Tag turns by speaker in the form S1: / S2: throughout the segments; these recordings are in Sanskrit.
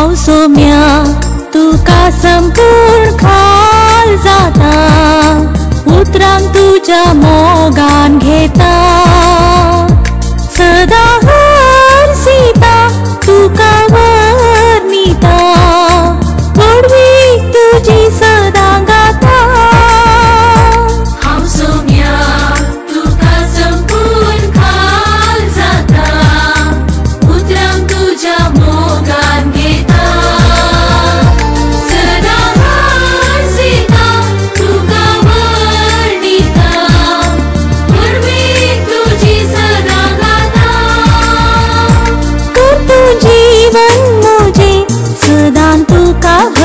S1: हांव सोम्या तुका संपूर्ण खाल जाता? उतरांक तुज्या मोगान घेता. सदां सिता तुका वर्णिता पुर्वी तुजी सदां गाता. हांव सोम्या संपूर्ण जाता? उतरांक तुज्या जीवन म्हजें सदां तुका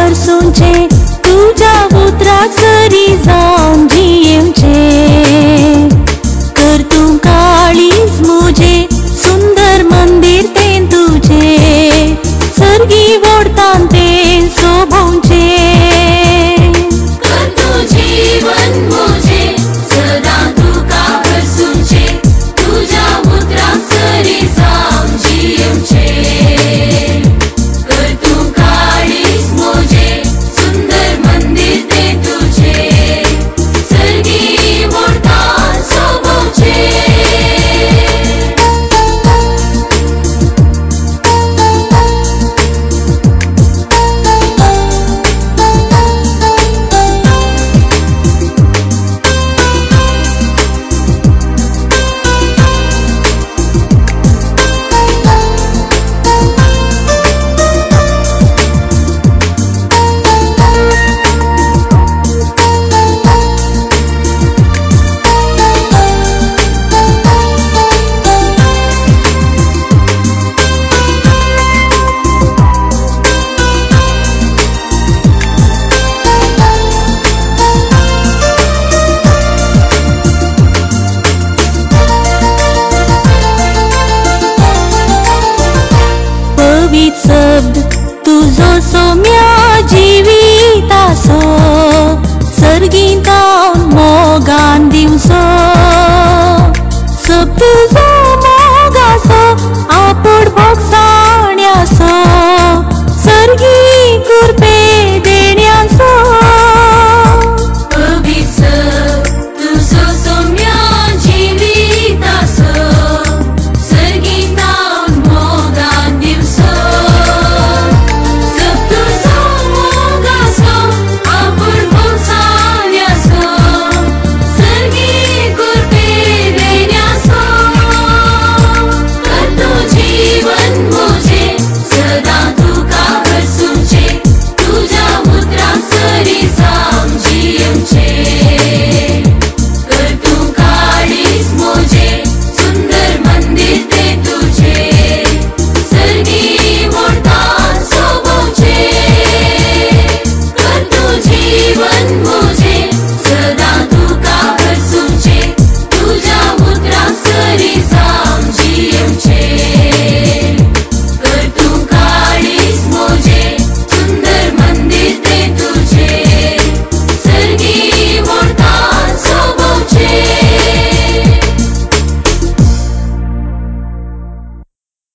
S1: तुजो मोग आसा आपूण बस